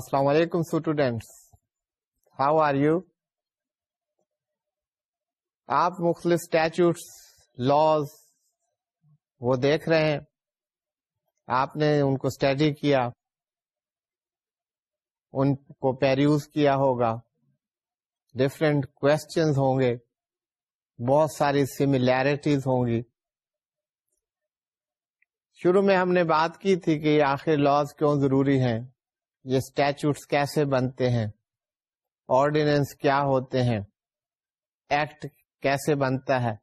السلام علیکم students how are you آپ مختلف اسٹیچوٹس لاس وہ دیکھ رہے ہیں آپ نے ان کو اسٹڈی کیا ان کو پیریوز کیا ہوگا ڈفرینٹ کوشچنز ہوں گے بہت ساری سملیرٹیز ہوں گی شروع میں ہم نے بات کی تھی کہ آخر لاس کیوں ضروری ہیں یہ اسٹیچوٹس کیسے بنتے ہیں آرڈیننس کیا ہوتے ہیں ایکٹ کیسے بنتا ہے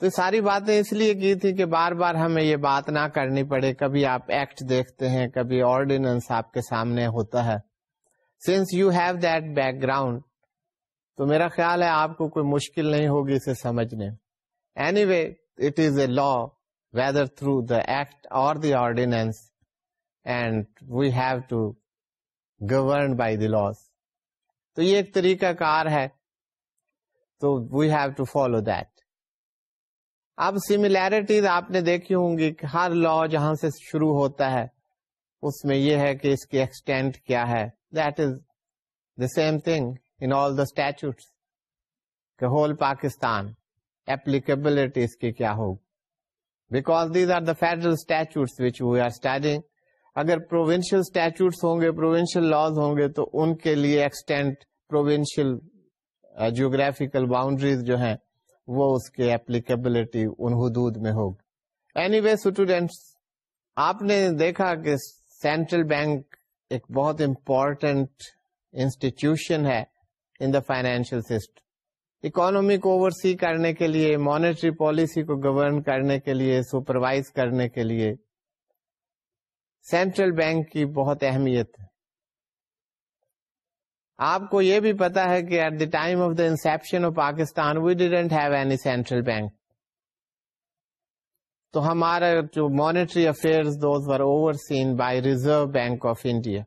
تو ساری باتیں اس لیے کی تھی کہ بار بار ہمیں یہ بات نہ کرنی پڑے کبھی آپ ایکٹ دیکھتے ہیں کبھی آرڈیننس آپ کے سامنے ہوتا ہے since you have that back ground تو میرا خیال ہے آپ کو کوئی مشکل نہیں ہوگی اسے سمجھنے anyway it is a law whether through the act اور the ordinance govern by the تو یہ ایک طریقہ کار ہے تو we have to follow that اب سملیرٹیز آپ نے دیکھی ہوں گی کہ ہر لا جہاں سے شروع ہوتا ہے اس میں یہ ہے کہ اس کی ایکسٹینٹ کیا ہے that is the same thing in all the کہ ہول پاکستان اپلیکیبلٹی اس کی کیا ہوگی because these are the federal we are starting اگر پروونشل اسٹیچوٹس ہوں گے پروونشل لاز ہوں گے تو ان کے لیے ایکسٹینٹ پروونشل جیوگرافیکل باؤنڈریز جو ہیں وہ اس کے اپلیکیبلٹی ان حدود میں ہوگی اینی وے اسٹوڈینٹس آپ نے دیکھا کہ سینٹرل بینک ایک بہت امپورٹینٹ انسٹیٹیوشن ہے in the financial system economy کو اوور سی کرنے کے لیے مانیٹری پالیسی کو گورن کرنے کے لیے سپروائز کرنے کے لیے سینٹرل بینک کی بہت اہمیت ہے آپ کو یہ بھی پتا ہے کہ at the time of the inception of Pakistan we didn't have any central bank تو ہمارا جو monetary affair overseen by Reserve Bank of India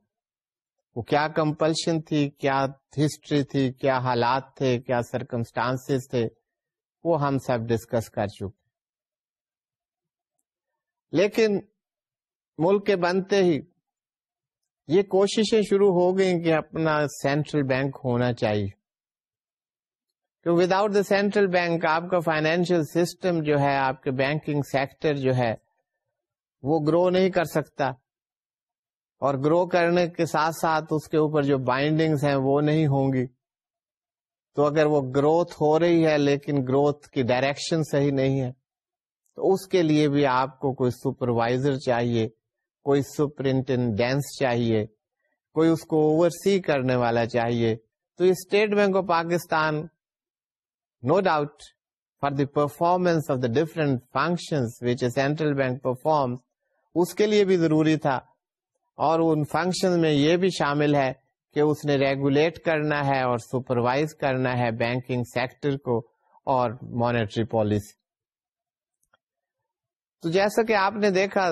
وہ کیا کمپلشن تھی کیا ہسٹری تھی کیا حالات تھے کیا سرکمسٹانس تھے وہ ہم سب ڈسکس کر چکے لیکن ملک کے بنتے ہی یہ کوششیں شروع ہو گئیں کہ اپنا سینٹرل بینک ہونا چاہیے without the central bank آپ کا فائنینشیل سسٹم جو ہے آپ کے بینکنگ سیکٹر جو ہے وہ گرو نہیں کر سکتا اور گرو کرنے کے ساتھ ساتھ اس کے اوپر جو بائنڈنگز ہیں وہ نہیں ہوں گی تو اگر وہ گروتھ ہو رہی ہے لیکن گروتھ کی ڈائریکشن صحیح نہیں ہے تو اس کے لیے بھی آپ کو کوئی سپروائزر چاہیے کوئی سپرنٹینڈینس چاہیے کوئی اس کو اوور سی کرنے والا چاہیے تو State Bank of Pakistan no doubt for the performance of the different which a central bank performs اس کے لیے بھی ضروری تھا اور ان فنکشن میں یہ بھی شامل ہے کہ اس نے ریگولیٹ کرنا ہے اور سپروائز کرنا ہے بینکنگ سیکٹر کو اور مانیٹری پالیسی تو جیسا کہ آپ نے دیکھا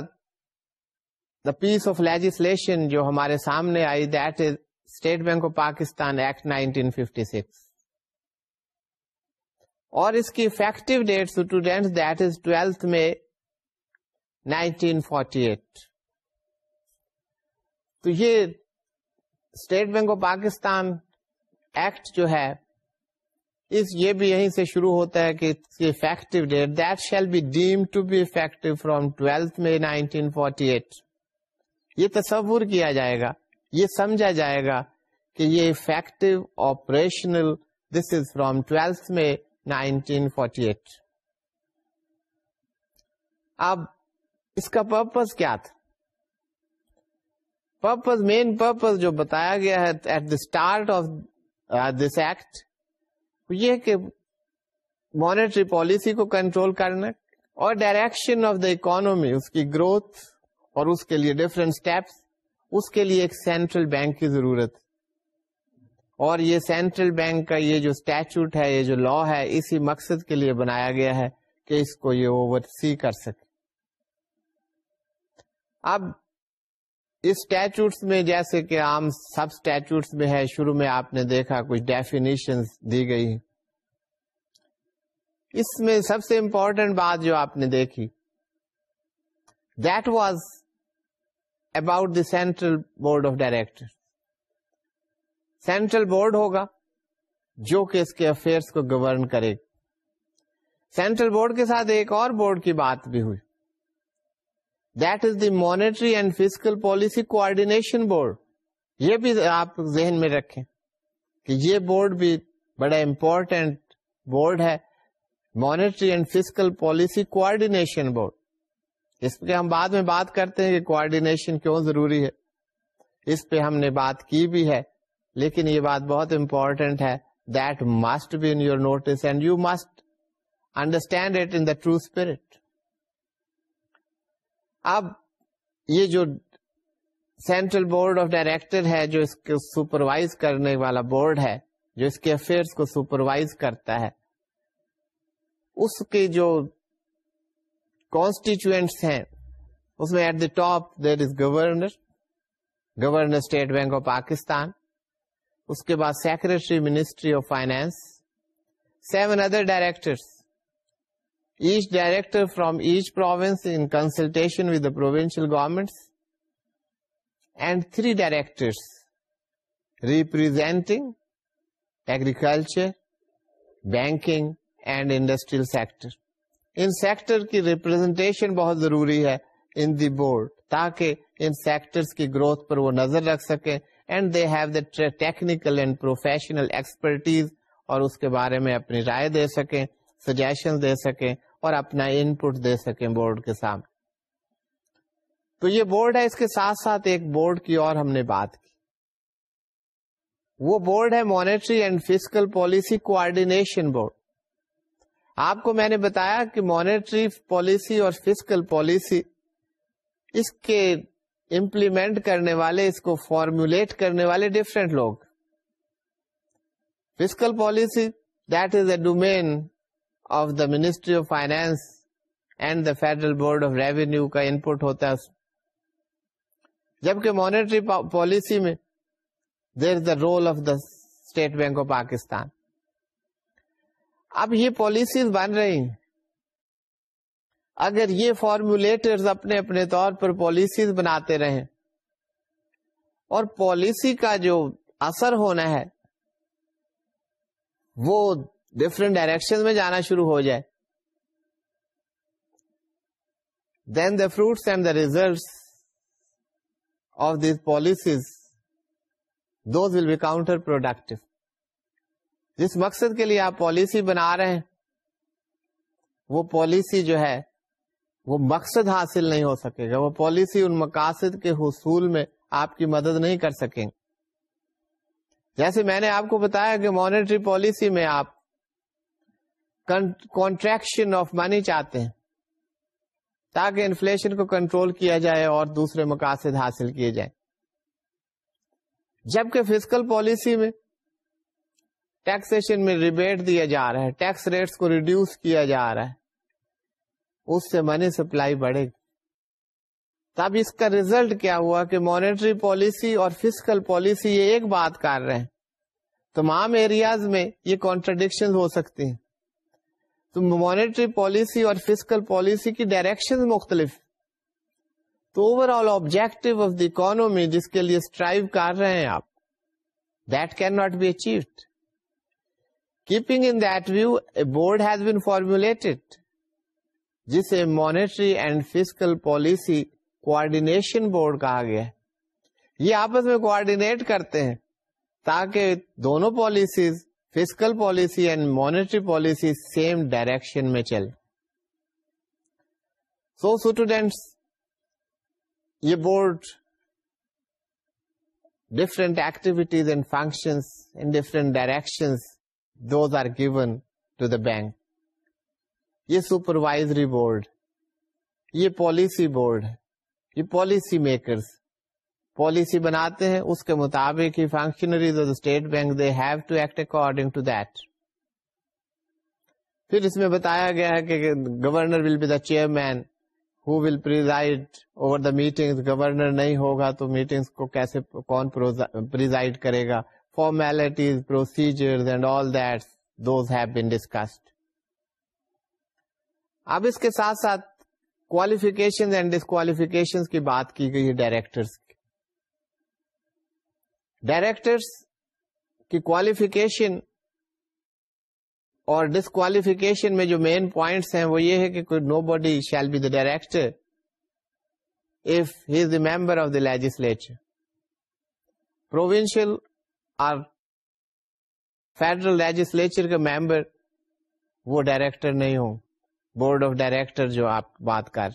دا پیس آف لیجسلیشن جو ہمارے سامنے آئی that is state bank of Pakistan act 1956 اور اس کی effective date student that is twelfth میں 1948 تو یہ state bank of Pakistan act جو ہے اس یہ بھی یہیں سے شروع ہوتا ہے کہ effective date that shall be deem to be effective from twelfth May 1948 forty at یہ تصور کیا جائے گا یہ سمجھا جائے گا کہ یہ effective operational this is from twelfth May nineteen forty eight اب اس کا پرپز کیا تھا پرپز مین پرپز جو بتایا گیا ہے at the start of this act یہ کہ مانیٹری پالیسی کو کنٹرول کرنا اور ڈائریکشن آف دا اکانومی اس کی گروتھ اور اس کے لیے ڈفرینٹ اسٹیپس اس کے لیے ایک سینٹرل بینک کی ضرورت اور یہ سینٹرل بینک کا یہ جو اسٹیچوٹ ہے یہ جو لا ہے اسی مقصد کے لیے بنایا گیا ہے کہ اس کو یہ اوور سی کر سکے اب اسٹیچوٹس میں جیسے کہ عام سب اسٹیچوٹس میں ہے شروع میں آپ نے دیکھا کچھ ڈیفینیشن دی گئی اس میں سب سے امپورٹینٹ بات جو آپ نے دیکھی that was about the central board of director central board ہوگا جو کہ اس کے افیئرس کو گورن کرے سینٹرل بورڈ کے ساتھ ایک اور بورڈ کی بات بھی ہوئی that is the Monetary and Physical Policy Coordination Board یہ بھی آپ ذہن میں رکھیں کہ یہ بورڈ بھی بڑا امپورٹینٹ بورڈ ہے Monetary and Physical Policy Coordination Board اس پہ ہم بعد میں بات کرتے ہیں کہ کوآڈینیشن کیوں ضروری ہے اس پہ ہم نے بات کی بھی ہے لیکن یہ بات بہت امپورٹینٹ ہے that must must be in in your notes and you understand it true spirit اب یہ جو سینٹرل بورڈ آف ڈائریکٹر ہے جو اس کو سپروائز کرنے والا بورڈ ہے جو اس کے افیئرس کو سپروائز کرتا ہے اس کے جو کانسٹیچوئنٹس ہیں اس میں at the top there is governor governor State Bank of Pakistan اس کے بعد secretary Ministry of Finance seven other directors each director from each province in consultation with the provincial government and three directors representing agriculture banking and industrial sector in sector کی representation بہت ضروری ہے in the board تاکہ ان sector کی growth پر وہ نظر رکھ سکیں and they have the technical and professional expertise اور اس کے بارے میں اپنی رائے دے سکیں سجیشن دے سکیں اور اپنا ان پٹ دے سکیں بورڈ کے سامنے تو یہ بورڈ ہے اس کے ساتھ ساتھ ایک بورڈ کی اور ہم نے بات کی وہ بورڈ ہے Monetary and Physical Policy Coordination Board آپ کو میں نے بتایا کہ مانیٹری پالیسی اور فیزیکل پالیسی اس کے امپلیمنٹ کرنے والے اس کو فارمولیٹ کرنے والے ڈفرینٹ لوگ physical policy that is a domain of the Ministry of Finance and the Federal Board of Revenue کا ان پٹ ہوتا ہے جبکہ مانیٹری پالیسی میں there is the role of the State Bank of Pakistan اب یہ policies بن رہی ہیں اگر یہ فارمولیٹر اپنے اپنے طور پر پالیسیز بناتے رہیں اور پالیسی کا جو اثر ہونا ہے وہ ڈفرینٹ ڈائریکشن میں جانا شروع ہو جائے then the fruits and the results of these policies those will be counter product جس مقصد کے لیے آپ پالیسی بنا رہے ہیں وہ پالیسی جو ہے وہ مقصد حاصل نہیں ہو سکے گا وہ پالیسی ان مقاصد کے حصول میں آپ کی مدد نہیں کر سکیں جیسے میں نے آپ کو بتایا کہ مانیٹری پالیسی میں آپ کانٹریکشن آف منی چاہتے ہیں تاکہ انفلیشن کو کنٹرول کیا جائے اور دوسرے مقاصد حاصل کیے جائیں جبکہ فزیکل پالیسی میں ٹیکسن میں ریبیٹ دیا جا رہا ہے ٹیکس ریٹس کو ریڈیوس کیا جا رہا ہے اس سے منی سپلائی بڑھے گی تب اس کا ریزلٹ کیا ہوا کہ مانیٹری پالیسی اور فیزیکل پالیسی یہ ایک بات کر رہے ہیں تمام ایریاز میں یہ کانٹرڈکشن ہو سکتی ہیں تو مانیٹری پالیسی اور فیزیکل پالیسی کی ڈائریکشن مختلف تو overall objective of the economy جس کے لیے اسٹرائیو کر رہے ہیں آپ that can not be achieved keeping in a board has been formulated جسے مانیٹری اینڈ فیزیکل پالیسی کو بورڈ کہا گیا یہ آپس میں کوڈینےٹ کرتے ہیں تاکہ دونوں policies physical policy and monetary policy same direction میں چل سو اسٹوڈینٹس یہ board different activities and functions in different direction those are given to the bank یہ سپروائزری بناتے ہیں اس کے مطابق ہی functionaries of the State Bank they have to act according to that پھر اس میں بتایا گیا ہے کہ governor will be the chairman who will preside over the meeting governor نہیں ہوگا تو میٹنگس کو کیسے کون پرائڈ کرے گا فارملٹیز پروسیجر اب اس کے ساتھ ساتھ اینڈ ڈسکوالیفکیشن کی بات کی گئی ہے ڈائریکٹرس کی ڈائریکٹرس کی کوالیفکیشن اور ڈسکوالیفیکیشن میں جو مین پوائنٹس ہیں وہ یہ ہے کہ کوئی no body shall be the director he is the member of the legislature provincial اور فیڈرل لیجسلیچر کے ممبر وہ ڈائریکٹر نہیں ہو بورڈ آف ڈائریکٹر جو آپ بات کر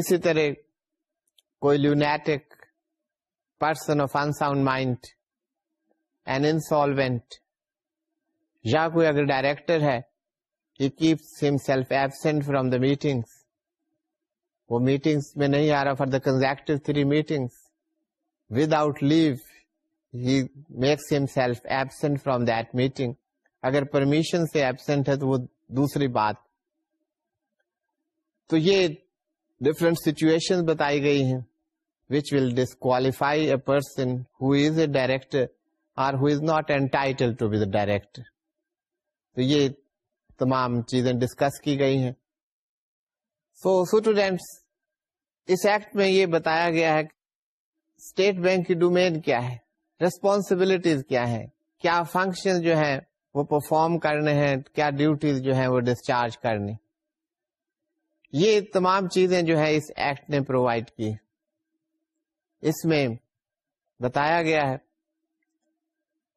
اسی طرح کوئی lunatic person of unsound mind an insolvent یا کوئی اگر ڈائریکٹر ہے he keeps himself absent from the meeting وہ میٹنگس میں نہیں آ رہا for the consecutive three meeting without leave he makes himself absent that meeting اگر پرمیشن سے ایبسینٹ ہے تو وہ دوسری بات تو یہ ڈفرینٹ سچویشن بتائی گئی ہیں which will disqualify a person who is a director or who is not entitle director تو یہ تمام چیزیں ڈسکس کی گئی ہیں سو اسٹوڈینٹس اس ایکٹ میں یہ بتایا گیا ہے اسٹیٹ بینک کی ڈومین کیا ہے ریسپانسبلٹیز کیا ہے کیا فنکشن جو ہے وہ پرفارم کرنے ہیں کیا ڈیوٹیز جو ہے وہ ڈسچارج کرنی یہ تمام چیزیں جو ہے اس ایکٹ نے پرووائڈ کی اس میں بتایا گیا ہے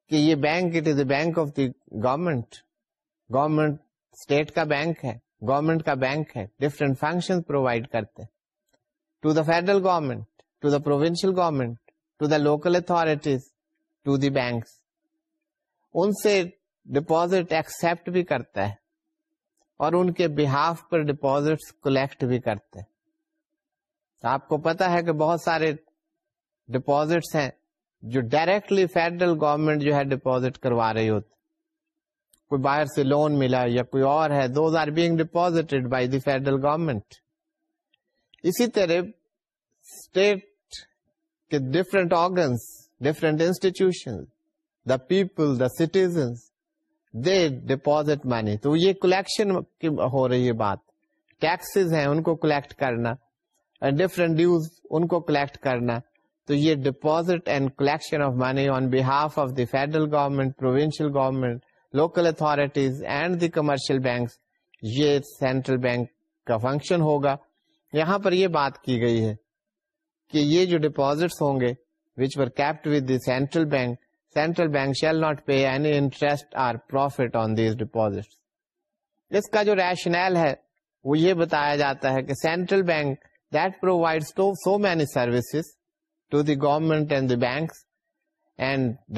کہ یہ bank it is a bank of the government government state کا بینک ہے گورمنٹ کا بینک ہے ڈفرینٹ فنکشن پرووائڈ کرتے to the federal government to the provincial government to the local authorities to the banks ان سے deposit accept بھی کرتا ہے اور ان کے بہاف پر ڈپوزٹ کلیکٹ بھی کرتے آپ کو پتا ہے کہ بہت سارے ڈپازٹس ہیں جو ڈائریکٹلی فیڈرل گورمنٹ جو ہے ڈپازٹ کروا رہی ہوتی کوئی باہر سے لون ملا یا کوئی اور ہے those are being by the federal government اسی طرح اسٹیٹ کے different organs different institution the people the citizen their deposit money تو یہ کلیکشن کی ہو رہی ہے بات ٹیکس ہیں ان کو کلیکٹ کرنا ڈفرینٹ ڈیوز ان کو کلیکٹ کرنا تو یہ deposit and collection of money on behalf of the federal government provincial government local authorities and the commercial banks یہ سینٹرل بینک کا فنکشن ہوگا یہاں پر یہ بات کی گئی ہے کہ یہ جو ڈپازٹ ہوں گے which were kept with the central central bank, bank shall not pay any interest or profit on these deposits. Central bank provide so many services to the government and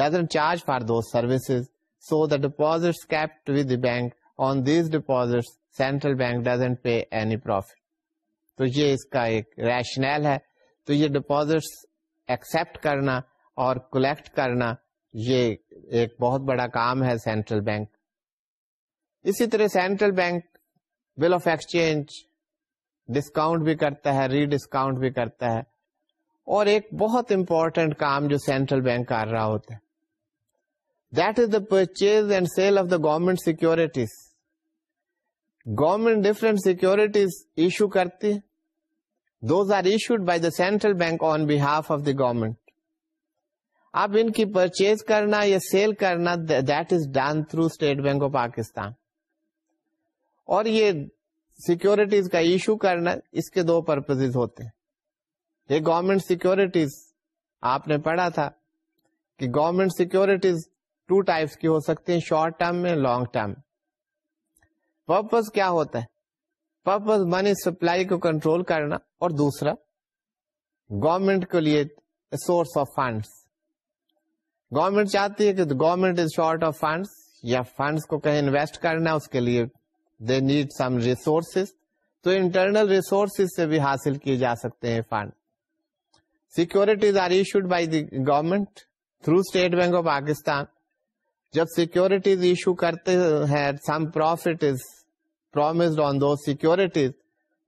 doesn't charge for those services so the deposits kept with on these deposit central bank doesn't pay any profit تو یہ اس کا ایک rational ہے تو یہ deposits accept کرنا اور کلیکٹ کرنا یہ ایک بہت بڑا کام ہے سینٹرل بینک اسی طرح central bank bill of exchange discount بھی کرتا ہے ری ڈسکاؤنٹ بھی کرتا ہے اور ایک بہت امپورٹنٹ کام جو سینٹرل بینک کر رہا ہوتا ہے that is the purchase and sale of the government securities government different securities issue کرتی those are by the central bank on behalf of the government اب ان کی پرچیز کرنا یا سیل کرنا that is done through State Bank of Pakistan اور یہ securities کا ایشو کرنا اس کے دو پرپز ہوتے ہیں یہ گورمنٹ سیکورٹیز آپ نے پڑھا تھا کہ گورمنٹ سیکورٹیز ٹو ٹائپس کی ہو سکتی ہیں شارٹ ٹرم میں لانگ ٹرم پرپز کیا ہوتا ہے پرپز منی سپلائی کو کنٹرول کرنا اور دوسرا گورمنٹ کے لیے سورس آف فنڈس گورمنٹ چاہتی ہے کہ government is short of funds یا فنڈس کو کہیں انویسٹ کرنا اس کے لیے دے نیڈ سم ریسورسز تو انٹرنل ریسورسز سے بھی حاصل کیے جا سکتے ہیں fund securities are issued by the government through State Bank of Pakistan جب سیکورٹیز ایشو کرتے ہیں some profit is promised on those securities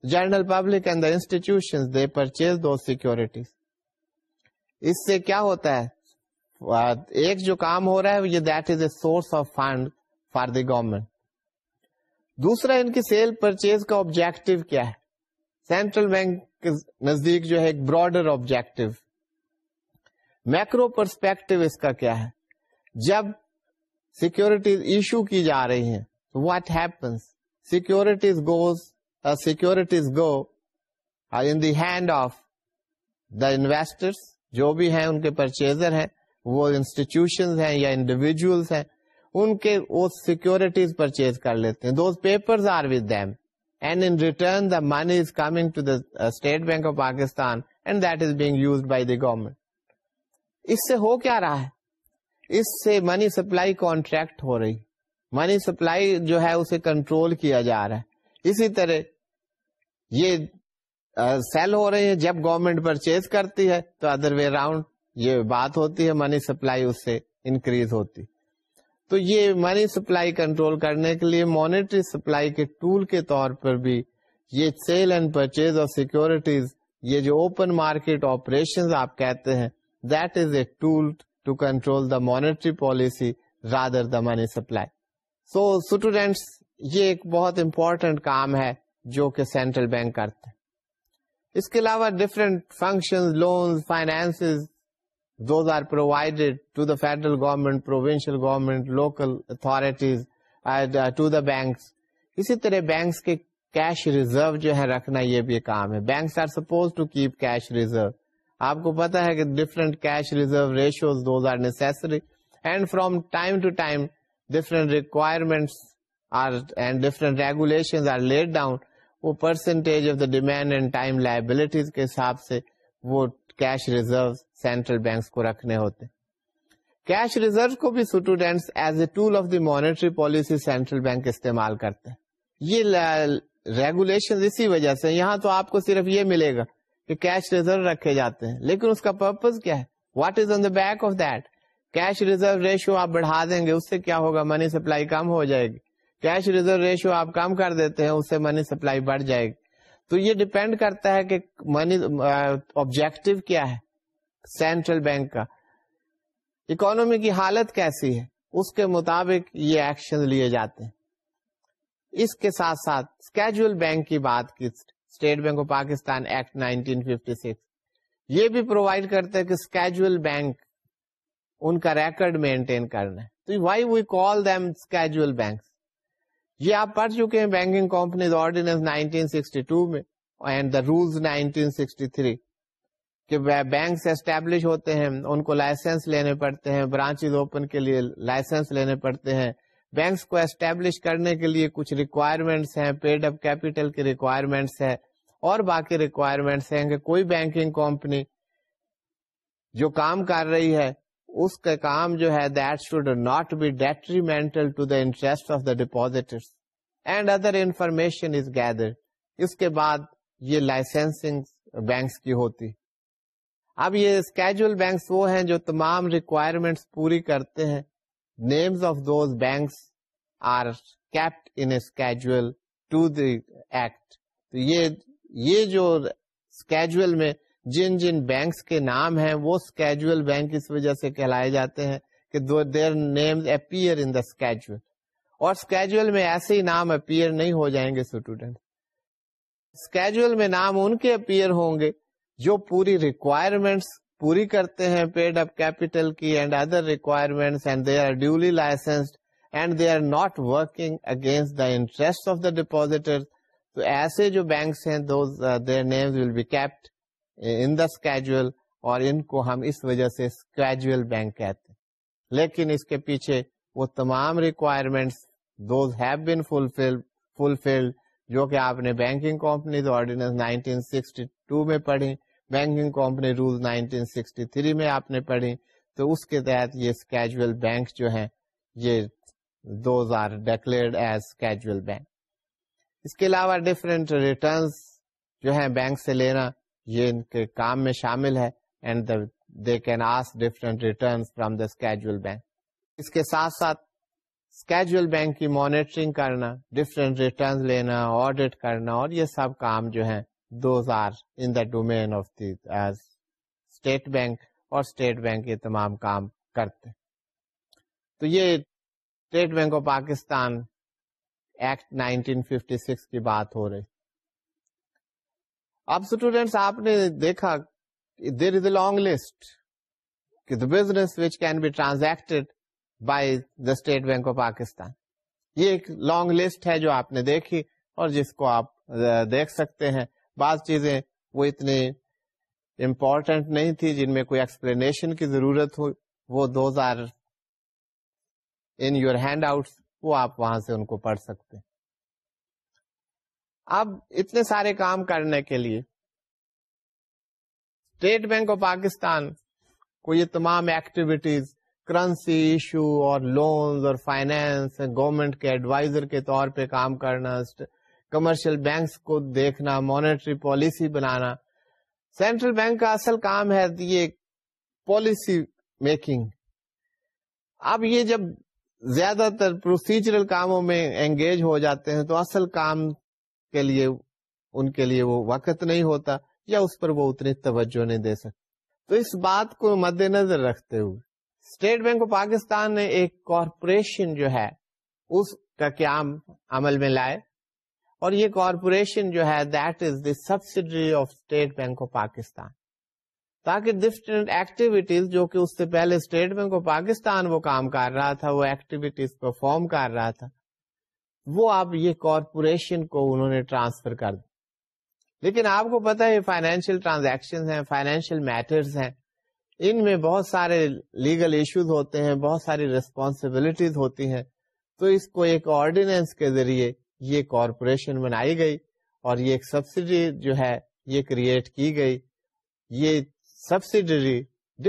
general public and the institutions, they purchase those securities. اس سے کیا ہوتا ہے ایک جو کام ہو رہا ہے source of fund for the government دوسرا ان کی سیل پرچیز کا آبجیکٹو کیا ہے سینٹرل بینک کے نزدیک جو ہے ایک براڈر آبجیکٹو میکرو پرسپیکٹو اس کا کیا ہے جب سیکورٹی ایشو کی جا رہی ہیں what happens securities goes, uh, securities go are uh, in the hand of the investors, جو بھی ہیں ان کے پرچیزر ہیں وہ انسٹیٹیوشن ہیں یا انڈیویجلس ہیں ان کے وہ سیکورٹیز پرچیز کر لیتے ہیں those are with them and in return the money is coming to the State Bank of Pakistan and that is being use by the government اس سے ہو کیا رہا ہے اس سے منی سپلائی کانٹریکٹ ہو رہی منی سپلائی جو ہے اسے کنٹرول کیا جا رہا ہے اسی طرح یہ سیل ہو رہے ہیں جب گورمنٹ پرچیز کرتی ہے تو ادر وے راؤنڈ یہ بات ہوتی ہے منی سپلائی اس سے انکریز ہوتی تو یہ منی سپلائی کنٹرول کرنے کے لیے مانیٹری سپلائی کے ٹول کے طور پر بھی یہ سیل اینڈ پرچیز اور سیکورٹیز یہ جو اوپن مارکیٹ آپریشن آپ کہتے ہیں that is a tool to control the monetary policy rather the money supply so students یہ ایک بہت امپورٹنٹ کام ہے جو کہ سینٹرل بینک کرتے اس کے علاوہ different function loans provided to the federal government provincial government local authorities to the banks اسی طرح بینکس کے کیش ریزرو جو ہے رکھنا یہ بھی کام ہے banks are suppose to keep cash reserve آپ کو پتا ہے کہ different cash reserve those are necessary and from time to time requirement different regulation are laid down وہ percentage of the demand and time liabilities کے حساب سے وہ کیش ریزرو سینٹرل بینکس کو رکھنے ہوتے کیش ریزرو کو بھی students as a tool of the monetary policy central bank استعمال کرتے یہ ریگولیشن اسی وجہ سے یہاں تو آپ کو صرف یہ ملے گا کہ کیش ریزرو رکھے جاتے ہیں لیکن اس کا پرپز کیا ہے what is on the back of that cash reserve ratio آپ بڑھا دیں گے اس سے کیا ہوگا منی سپلائی کم ہو جائے گی کیش ریزرو ریشو آپ کم کر دیتے ہیں اس سے منی سپلائی بڑھ جائے گی تو یہ ڈیپینڈ کرتا ہے کہ منی آبجیکٹو کیا ہے سینٹرل بینک کا اکانومی کی حالت کیسی ہے اس کے مطابق یہ ایکشن لیے جاتے ہیں اس کے ساتھ ساتھ اسکیجل بینک کی بات کی state bank of Pakistan act 1956 یہ بھی پرووائڈ کرتے کہ اسکیجل بینک ان کا ریکارڈ مینٹین کرنا ہے تو وائی وی کال یہ آپ پڑھ چکے ہیں بینکنگ کمپنیز آرڈینس 1962 میں اینڈ دا رولس 1963 کہ بینکس اسٹیبلش ہوتے ہیں ان کو لائسنس لینے پڑتے ہیں برانچز اوپن کے لیے لائسنس لینے پڑتے ہیں بینکس کو اسٹیبلش کرنے کے لیے کچھ ریکوائرمنٹس ہیں پیڈ اپ کیپیٹل کے ریکوائرمنٹس ہیں اور باقی ریکوائرمنٹس ہیں کہ کوئی بینکنگ کمپنی جو کام کر رہی ہے اس کا کام جو ہے that should not be detrimental to the interest of the deep and other information is gather اس کے بعد یہ لائسنسنگ بینکس کی ہوتی اب یہ اسکیجل بینکس وہ ہیں جو تمام ریکوائرمنٹس پوری کرتے ہیں names of those banks are kept in schedule to the act یہ جو میں جن جن بینکس کے نام ہیں وہ اسکیجل بینک اس وجہ سے کہلائے جاتے ہیں کہ دیر اپیئر ان دا اور اسکیجل میں ایسے ہی نام اپیئر نہیں ہو جائیں گے اسٹوڈینٹ میں نام ان کے اپیئر ہوں گے جو پوری ریکوائرمنٹس پوری کرتے ہیں پیڈ اپ کیپیٹل کی and other requirements and they are duly licensed and they are not working against the interest of the depositor تو ایسے جو بینکس ہیں those there will be kept in the schedule اور ان کو ہم اس وجہ سے اسکیجل بینک کہتے ہیں لیکن اس کے پیچھے وہ تمام requirements those have been fulfilled جو کہ آپ نے بینکنگ کمپنیز آرڈیننس 1962 میں پڑھی بینکنگ کمپنی رول 1963 میں آپ نے پڑھی تو اس کے تحت یہ اسکیجل بینک جو ہیں یہ those are as schedule bank اس کے علاوہ ڈفرینٹ ریٹرنس جو ہیں بینک سے لینا یہ ان کے کام میں شامل ہے and the they can ask different return from the schedule bank اس کے ساتھ ساتھ اسکیجل بینک کی مانیٹرنگ کرنا ڈفرینٹ ریٹرن لینا آڈیٹ کرنا اور یہ سب کام جو ہیں those are in the domain of these state bank اور اسٹیٹ بینک یہ تمام کام کرتے تو یہ state bank of Pakistan act 1956 کی بات ہو رہی اب اسٹوڈینٹس آپ نے دیکھا there is a long list the business which can be transacted by the State Bank of Pakistan یہ ایک لانگ لسٹ ہے جو آپ نے دیکھی اور جس کو آپ دیکھ سکتے ہیں بعض چیزیں وہ اتنی امپورٹینٹ نہیں تھی جن میں کوئی ایکسپلینیشن کی ضرورت ہو وہ those are in your handout وہ آپ وہاں سے ان کو پڑھ سکتے ہیں اب اتنے سارے کام کرنے کے لیے اسٹیٹ بینک آف پاکستان کو یہ تمام ایکٹیویٹیز کرنسی ایشو اور لونز اور فائنینس گورمنٹ کے ایڈوائزر کے طور پہ کام کرنا کمرشل بینکس کو دیکھنا مانیٹری پالیسی بنانا سینٹرل بینک کا اصل کام ہے یہ پالیسی میکنگ اب یہ جب زیادہ تر پروسیجرل کاموں میں انگیج ہو جاتے ہیں تو اصل کام کے لیے ان کے لیے وہ وقت نہیں ہوتا یا اس پر وہ اتنی توجہ نہیں دے سکتے تو اس بات کو مد نظر رکھتے ہوئے اسٹیٹ بینک آف پاکستان نے ایک کارپوریشن جو ہے اس کا قیام عمل میں لائے اور یہ کارپوریشن جو ہے that is the subsidiary of State Bank of Pakistan تاکہ ڈفرینٹ ایکٹیویٹیز جو کہ اس سے پہلے اسٹیٹ بینک آف پاکستان وہ کام کر رہا تھا وہ ایکٹیویٹیز پرفارم کر رہا تھا وہ آپ یہ کارپوریشن کو انہوں نے ٹرانسفر کر دیا لیکن آپ کو پتا ہے فائنینشیل ٹرانزیکشن ہیں فائنینشیل میٹرز ہیں ان میں بہت سارے لیگل ایشوز ہوتے ہیں بہت ساری ریسپانسبلٹیز ہوتی ہیں تو اس کو ایک آرڈیننس کے ذریعے یہ کارپوریشن بنائی گئی اور یہ ایک سبسڈی جو ہے یہ کریٹ کی گئی یہ سبسڈری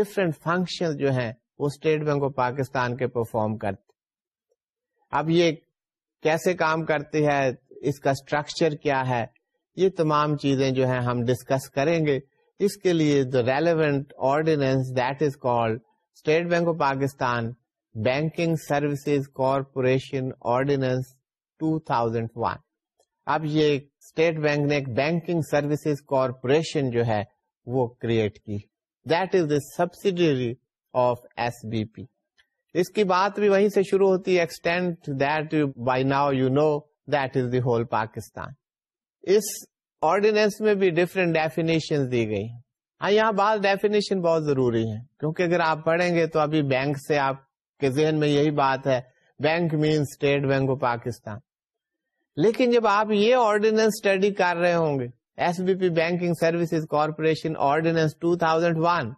ڈفرینٹ فنکشن جو ہیں وہ اسٹیٹ بینک آف پاکستان کے پرفارم کرتے اب یہ کیسے کام کرتی ہے اس کا اسٹرکچر کیا ہے یہ تمام چیزیں جو ہیں ہم ڈسکس کریں گے اس کے لیے the relevant ordinance that is call state bank of Pakistan banking services corporation ordinance two thousand one اب یہ اسٹیٹ بینک نے ایک بینکنگ سروسز کارپوریشن جو ہے وہ کریٹ کی that is the subsidiary of S B P اس کی بات بھی وہیں سے شروع ہوتی ہے extend that by now you know that is the whole Pakistan us ordinance میں بھی ڈفرینٹ ڈیفینیشن دی گئی ہاں یہاں بعض ڈیفینیشن بہت ضروری ہے کیونکہ اگر آپ پڑھیں گے تو ابھی بینک سے آپ کے ذہن میں یہی بات ہے bank means state bank of Pakistan لیکن جب آپ یہ آرڈیننس اسٹڈی کر رہے ہوں گے S B P banking services corporation ordinance two thousand one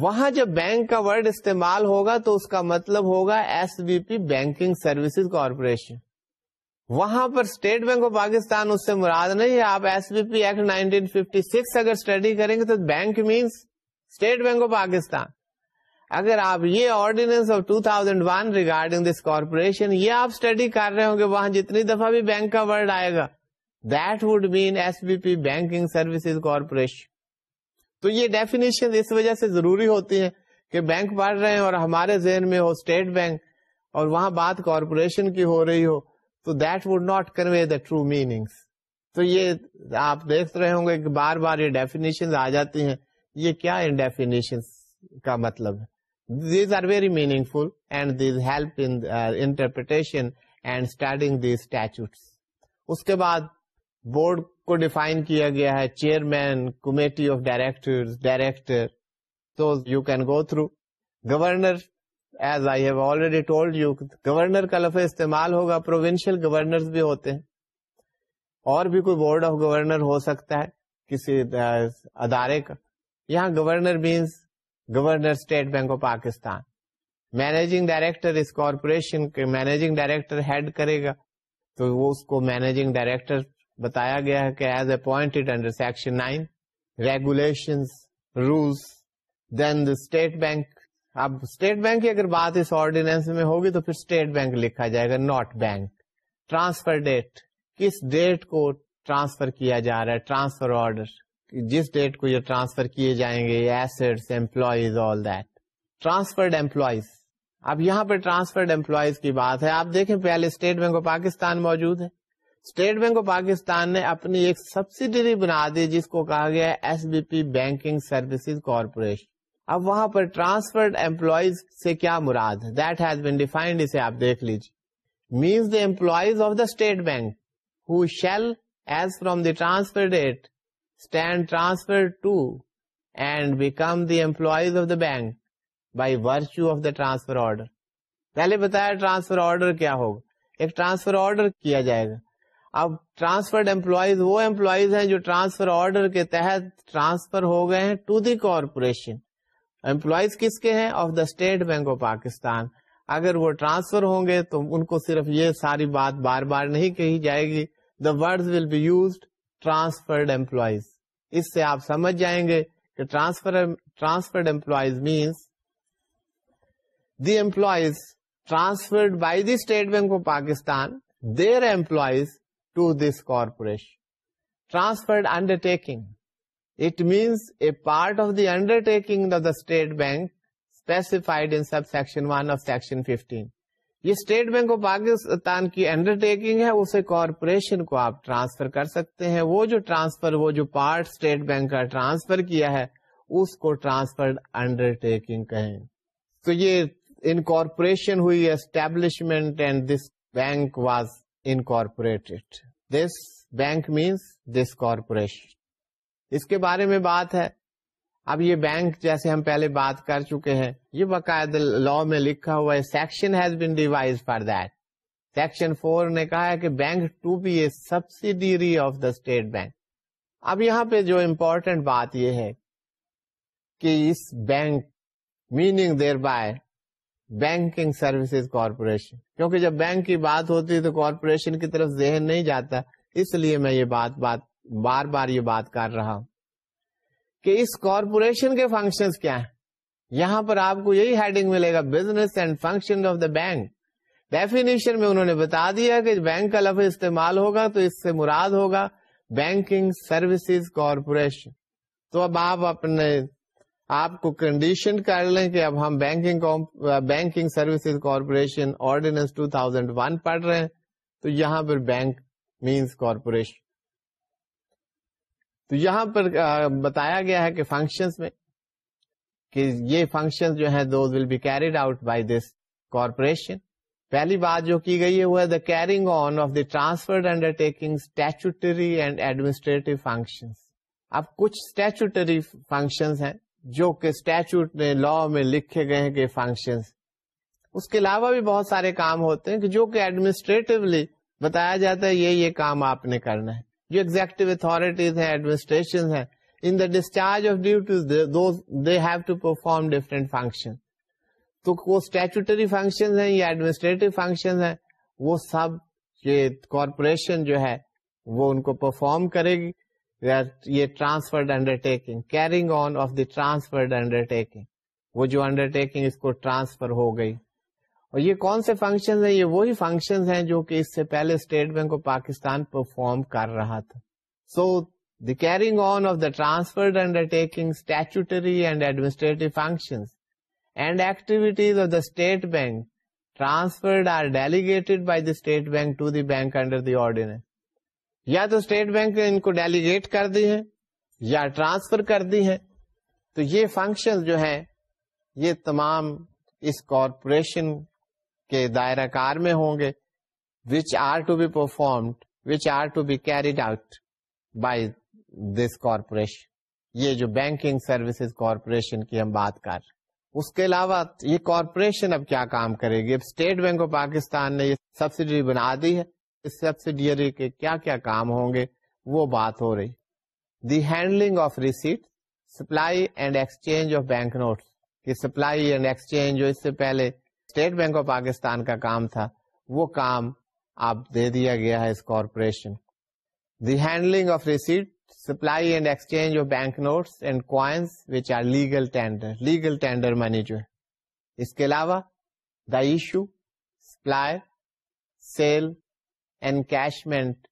وہاں جب بینک کا ورڈ استعمال ہوگا تو اس کا مطلب ہوگا S B P banking services corporation وہاں پر اسٹیٹ بینک آف پاکستان اس سے مراد نہیں ہے آپ S B P act nineteen fifty six اگر اسٹڈی کریں گے تو bank means state bank of Pakistan اگر آپ یہ ordinance of two thousand one regarding this corporation یہ آپ اسٹڈی کر رہے ہوں گے وہاں جتنی دفعہ بھی بینک کا ورڈ آئے گا that would mean S B P banking services corporation تو یہ ڈیفینیشن اس وجہ سے ضروری ہوتی ہے کہ بینک پڑھ رہے ہیں اور ہمارے ذہن میں ہو اسٹیٹ بینک اور وہاں بات کارپوریشن کی ہو رہی ہو تو that would not convey the true تو یہ آپ دیکھ رہے ہوں گے کہ بار بار یہ ڈیفینیشن آ جاتی ہیں یہ کیا ان ڈیفینیشن کا مطلب ہے these are very meaningful and these help interpretation and starting these statutes اس کے بعد بورڈ کو ڈیفائن کیا گیا ہے chairman committee of director director تو you can go through governor as I have already told you governor کا لفظ استعمال ہوگا پروونشل گورنر بھی ہوتے ہیں اور بھی کوئی بورڈ آف گورنر ہو سکتا ہے کسی uh, ادارے کا یہاں governor means governor state bank of Pakistan managing director us corporation کے مینیجنگ ڈائریکٹر ہیڈ کرے گا تو وہ اس کو مینیجنگ ڈائریکٹر بتایا گیا ہے کہ as appointed under section nine regulation rules then the State Bank اب اسٹیٹ بینک کی اگر بات اس آرڈینس میں ہوگی تو پھر اسٹیٹ بینک لکھا جائے گا ناٹ بینک ٹرانسفر ڈیٹ کس ڈیٹ کو ٹرانسفر کیا جا رہا ہے ٹرانسفر آرڈر جس ڈیٹ کو یہ ٹرانسفر کیے جائیں گے acid employees all that transferred employees اب یہاں پہ ٹرانسفرڈ امپلائیز کی بات ہے آپ دیکھیں پہلے اسٹیٹ بینک آف پاکستان موجود ہے اسٹیٹ بینک آف پاکستان نے اپنی ایک سبسڈری بنا دی جس کو کہا گیا S B P banking services corporation اب وہاں پر ٹرانسفرڈ امپلائیز سے کیا مراد دیٹ ہیز بین ڈیفائنڈ اسے آپ دیکھ لیجیے means the employees of the state bank who shall as from the transfer date stand transfer to and become the employees of the bank by virtue of the transfer order پہلے بتایا transfer order کیا ہوگا ایک transfer order کیا جائے گا اب transferred employees وہ employees ہیں جو ٹرانسفر آرڈر کے تحت ٹرانسفر ہو گئے ہیں ٹو دی کارپوریشن امپلائیز کس کے ہیں of the state bank of Pakistan اگر وہ ٹرانسفر ہوں گے تو ان کو صرف یہ ساری بات بار بار نہیں کہی جائے گی the word will be use transferred employees اس سے آپ سمجھ جائیں گے کہ transfer transferred employees means the employees transferred by the state bank of Pakistan their employees to this corporation transferred undertaking it means a part of the taking state bank specified subsection one of section 15. یہ state bank of Pakistan کی undertaking ہے اسے corporation کو آپ transfer کر سکتے ہیں وہ جو ٹرانسفر وہ جو پارٹ اسٹیٹ بینک کا ٹرانسفر کیا ہے اس کو ٹرانسفرڈ انڈر ٹیکنگ کہیں تو یہ ان کارپوریشن ہوئی establishment and this bank was incorporated this bank means this corporation اس کے بارے میں بات ہے اب یہ بینک جیسے ہم پہلے بات کر چکے ہیں یہ باقاعدہ لا میں لکھا ہوا ہے section has been devise for that section four نے کہا ہے کہ bank to be a subsidiary of the state bank اب یہاں پہ جو امپورٹینٹ بات یہ ہے کہ اس bank meaning thereby banking services corporation کیونکہ جب بینک کی بات ہوتی ہے تو کارپوریشن کی طرف ذہن نہیں جاتا اس لیے میں یہ بات بات بار بار یہ بات کر رہا ہوں کہ اس کارپوریشن کے فنکشن کیا ہیں یہاں پر آپ کو یہی ہیڈنگ ملے گا business and function of the bank definition میں انہوں نے بتا دیا کہ بینک کا لفظ استعمال ہوگا تو اس سے مراد ہوگا بینکنگ سروسز کارپوریشن تو اب آپ اپنے آپ کو کنڈیشن کر لیں کہ اب ہم banking banking services corporation ordinance 2001 پڑھ رہے ہیں تو یہاں پر بینک مینس کارپوریشن تو یہاں پر بتایا گیا ہے کہ فنکشن میں کہ یہ فنکشن جو ہے those will be carried out by this corporation پہلی بات جو کی گئی ہے وہ the carrying on of the transferred undertaking statutory and administrative function اب کچھ اسٹیچوٹری فنکشن ہیں جو کہ اسٹیچوٹ میں لا میں لکھے گئے ہیں کہ فنکشن اس کے علاوہ بھی بہت سارے کام ہوتے ہیں کہ جو کہ ایڈمنسٹریٹولی بتایا جاتا ہے یہ یہ کام آپ نے کرنا ہے جو ایگزیکٹو اتارٹیز ہیں ایڈمنسٹریشن ہیں in the discharge of duty from different function تو وہ اسٹیچوٹری فنکشن ہیں یا ایڈمنسٹریٹو فنکشن ہیں وہ سب کارپوریشن جو ہے وہ ان کو پرفارم کرے گی transferred undertaking carrying on of the transferred undertaking وہ جو انڈر ٹیکنگ اس کو ٹرانسفر ہو گئی اور یہ کون سے فنکشن ہیں یہ وہی فنکشن ہیں جو کہ اس سے پہلے state bank of Pakistan perform کر رہا تھا so the carrying on of the transferred taking statutory and administrative function and activities of the state bank transferred or delegated by the state bank to the bank under the ordinance یا تو state bank نے ان کو delegate کر دی ہے یا transfer کر دی ہے تو یہ فنکشن جو ہے یہ تمام اس کارپوریشن کے دائرہ کار میں ہوں گے which are to be performed which are to be carried out by this corporation یہ جو بینکنگ سروسز کارپوریشن کی ہم بات کر رہے اس کے علاوہ یہ کارپوریشن اب کیا کام کرے گی اب اسٹیٹ بینک آف پاکستان نے یہ سبسڈی بنا دی ہے سبسڈیری کے کیا کیا کام ہوں گے وہ بات ہو رہی the handling of receipt supply and exchange of bank notes supply and exchange جو اس سے پہلے اسٹیٹ بینک آف پاکستان کا کام تھا وہ کام آپ دے دیا گیا ہے اس corporation the handling of receipt supply and exchange of bank notes and coins which are legal tender legal tender money جو اس کے علاوہ the issue supply sale encashment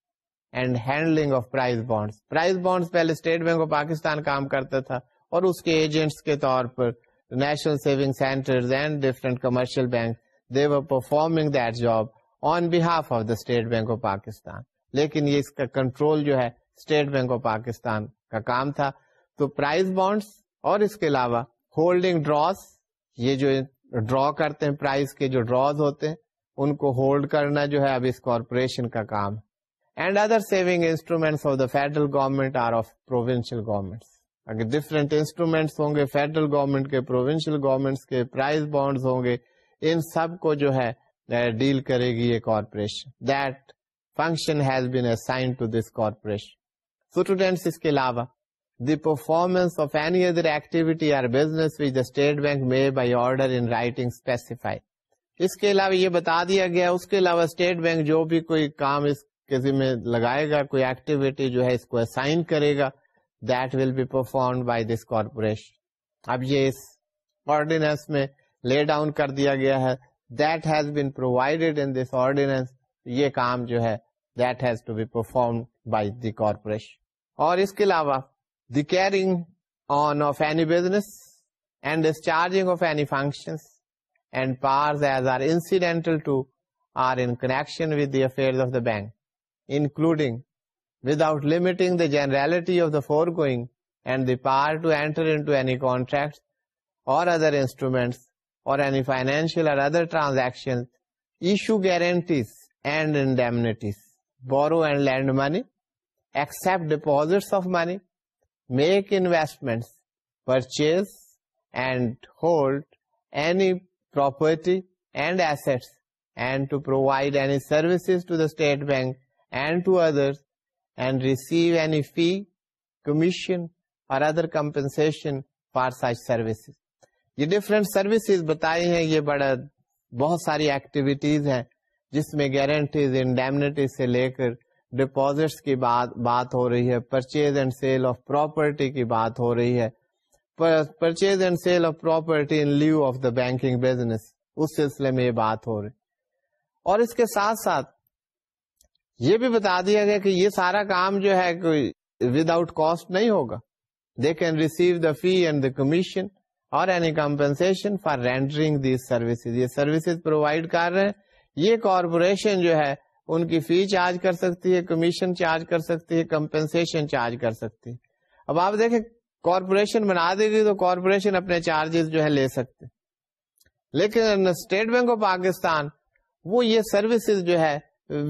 and handling of prize bonds prize bonds پہلے state bank of Pakistan کام کرتا تھا اور اس کے ایجنٹس کے طور پر national saving and different commercial bank و performing that job on behalf of the State Bank of Pakistan لیکن یہ اس کا کنٹرول جو ہے اسٹیٹ بینک آف پاکستان کا کام تھا تو پرائز بانڈس اور اس کے علاوہ ہولڈنگ ڈراس یہ جو ڈرا کرتے ہیں پرائز کے جو ڈراز ہوتے ہیں ان کو ہولڈ کرنا جو ہے اب اس کارپوریشن کا کام and other saving instruments of the federal government اگر ڈفرینٹ انسٹرومینٹس ہوں گے فیڈرل گورنمنٹ کے پروونشیل گورنمنٹس کے پرائز بانڈز ہوں گے ان سب کو جو ہے ڈیل eh, کرے گی یہ corporation that function has been assign to this corporation students اس کے علاوہ the performance of any other activity or business which the state bank may by order in writing specify اس کے علاوہ یہ بتا دیا گیا اس کے علاوہ اسٹیٹ بینک جو بھی کوئی کام اس کے میں لگائے گا کوئی ایکٹیویٹی جو ہے اس کو اسائن کرے گا that will be perform by this corporation اب یہ اس آرڈیننس میں لے ڈاؤن کر دیا گیا ہے that has been provided in this ordinance یہ کام جو ہے that has to be perform by the corporation اور اس کے علاوہ the carrying on of any business and discharging of any functions bank including without limiting the generality of the foregoing and the power to interact or other transaction issue guarantees and borrow and lend money ایک deposits of money make investment purchase and hold any property and assets and to provide any services to the state bank and to others and receive any fee, commission or other compensation for such services. یہ different services بتائی ہیں یہ بڑا بہت ساری activities ہیں جس میں گارنٹیز انڈیمنیٹی سے لے کر ڈپازٹس کی بات, بات ہو رہی ہے purchase and sale of property کی بات ہو رہی ہے purchase and sale of property in lieu of the banking business اس سلسلے میں یہ بات ہو رہی اور اس کے ساتھ ساتھ یہ بھی بتا دیا گیا کہ یہ سارا کام جو ہے کوئی ود آؤٹ کاسٹ نہیں ہوگا دے can receive the fee and the commission or any compensation for rendering these services یہ سروسز پرووائڈ کر رہے ہیں یہ کارپوریشن جو ہے ان کی فی چارج کر سکتی ہے کمیشن چارج کر سکتی ہے کمپنسن چارج کر سکتی ہے اب آپ دیکھیں کارپوریشن بنا دے گی تو کارپوریشن اپنے چارجز جو ہے لے سکتے لیکن اسٹیٹ بینک آف پاکستان وہ یہ سروسز جو ہے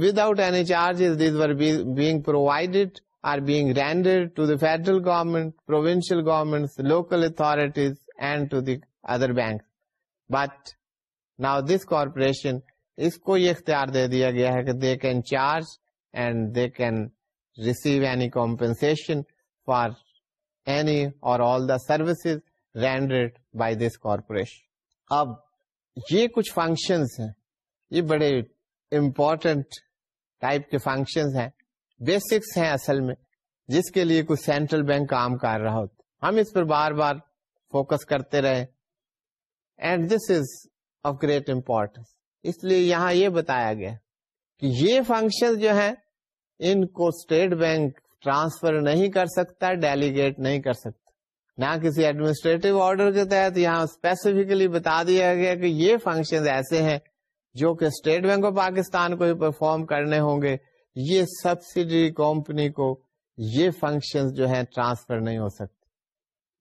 without any charges these were provided or rendered to federal government provincial government local authorities and to the other bank but now this corporation اس کو یہ اختیار دے دیا گیا ہے کہ they can charge and they can receive any compensation for all the services rendered by this corporation اب یہ کچھ فنکشن ہیں یہ بڑے امپورٹینٹ ٹائپ کے فنکشن ہیں بیسکس ہیں اصل میں جس کے لیے کچھ سینٹرل بینک کام کر رہا ہوتا ہم اس پر بار بار فوکس کرتے رہے and this is of great importance اس لیے یہاں یہ بتایا گیا کہ یہ فنکشن جو ہیں ان کو اسٹیٹ بینک ٹرانسفر نہیں کر سکتا ڈیلیگیٹ نہیں کر سکتا نہ کسی ایڈمنسٹریٹو آرڈر کے تحت یہاں اسپیسیفکلی بتا دیا گیا کہ یہ فنکشن ایسے ہیں جو کہ اسٹیٹ بینک آف پاکستان کو پرفارم کرنے ہوں گے یہ سبسڈی کمپنی کو یہ فنکشن جو ہے ٹرانسفر نہیں ہو سکتے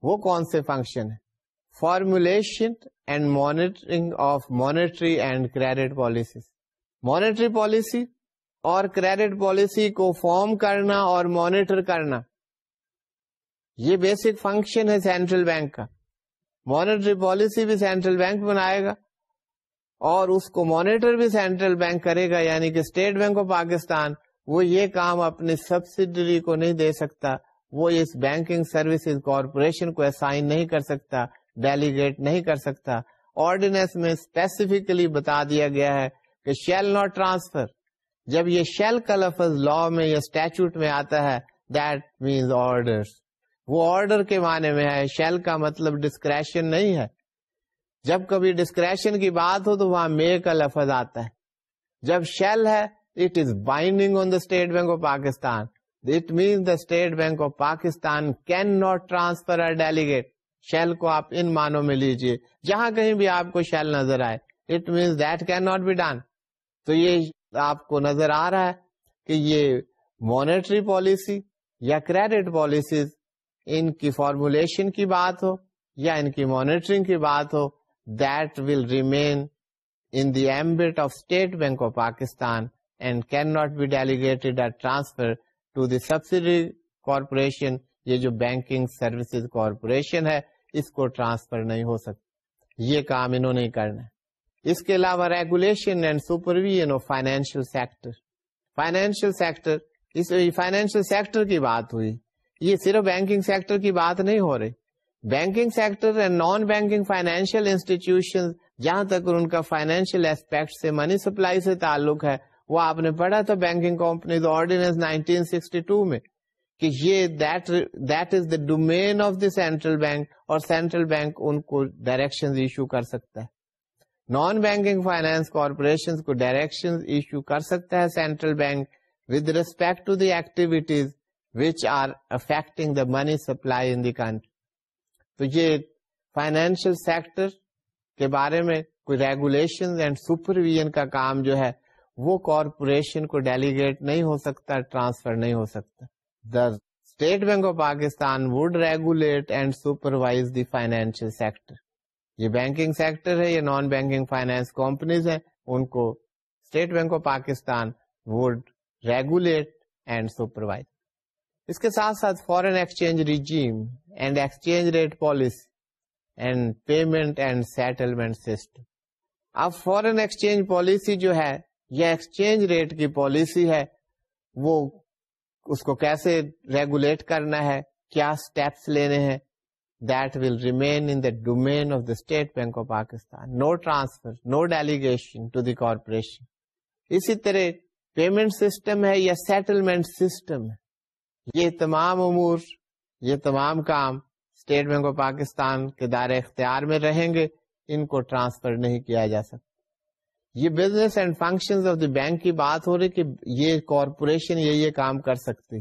وہ کون سے فنکشن ہے formulation and monitoring of monetary and credit policies monetary policy اور کریڈٹ پالیسی کو فارم کرنا اور مانیٹر کرنا یہ بیسک فنکشن ہے سینٹرل بینک کا مانیٹری پالیسی بھی سینٹرل بینک بنائے گا اور اس کو مانیٹر بھی سینٹرل بینک کرے گا یعنی کہ اسٹیٹ بینک آف پاکستان وہ یہ کام اپنی سبسڈری کو نہیں دے سکتا وہ اس بینکنگ سروسز کارپوریشن کو اسائن نہیں کر سکتا ڈیلیگیٹ نہیں کر سکتا آرڈینس میں اسپیسیفکلی بتا دیا گیا ہے کہ شیل ناٹ ٹرانسفر جب یہ شیل کا لفظ لا میں یا اسٹیچوٹ میں آتا ہے دیٹ مینس آرڈر وہ آرڈر کے معنی میں ہے شیل کا مطلب ڈسکریشن نہیں ہے جب کبھی ڈسکریشن کی بات ہو تو وہاں مے کا لفظ آتا ہے جب شیل ہے it is binding on the State Bank of Pakistan it means the State Bank of Pakistan cannot transfer delegate shall کو آپ ان مانوں میں لیجیے جہاں کہیں بھی آپ کو شیل نظر آئے it means that cannot be done تو یہ آپ کو نظر آ رہا ہے کہ یہ مانیٹری پالیسی یا کریڈٹ پالیسیز ان کی فارمولیشن کی بات ہو یا ان کی مانیٹرنگ کی بات ہو that will remain in the ambit of State Bank of Pakistan and can not be delegated transfer to the subsidy corporation یہ جو بینکنگ سروسز کارپوریشن ہے اس کو ٹرانسفر نہیں ہو سکتا یہ کام انہوں نے کرنا ہے اس کے علاوہ regulation and supervision of financial sector financial sector us financial sector کی بات ہوئی یہ صرف بینکنگ سیکٹر کی بات نہیں ہو رہی banking sector and non banking financial institution جہاں تک ان کا فائنینشیل اسپیکٹ سے منی سپلائی سے تعلق ہے وہ آپ نے پڑھا تھا بینکنگ کمپنیز آرڈینس 1962 میں کہ یہ that is the domain of the central bank اور سینٹرل بینک ان کو ڈائریکشن ایشو کر سکتا ہے نان بینکنگ فائنانس کارپوریشن کو ڈائریکشن ایشو کر سکتا ہے central bank with respect to the activities which are affecting the money supply in the country تو یہ فائنینشیل سیکٹر کے بارے میں کوئی ریگولیشن اینڈ سپرویژن کا کام جو ہے وہ کارپوریشن کو ڈیلیگیٹ نہیں ہو سکتا ٹرانسفر نہیں ہو سکتا the State Bank of Pakistan would regulate and supervise the financial sector یہ بینکنگ سیکٹر ہے یہ نان بینکنگ فائنینس کمپنیز ہیں ان کو State Bank of Pakistan would regulate and supervise اس کے ساتھ ساتھ foreign exchange regime and exchange rate policy and payment and settlement system اب فورن ایکسچینج پالیسی جو ہے یہ ایکسچینج ریٹ کی پالیسی ہے وہ اس کو کیسے ریگولیٹ کرنا ہے کیا اسٹیپس لینے ہیں that will remain in the domain of the State Bank of Pakistan. No transfer, no delegation to the corporation. This is the payment system or settlement system. یہ تمام امور یہ تمام کام اسٹیٹ بینک آف پاکستان کے دائرے اختیار میں رہیں گے ان کو ٹرانسفر نہیں کیا جا سکتا یہ business and function of the bank کی بات ہو رہی کہ یہ کارپوریشن یہ یہ کام کر سکتی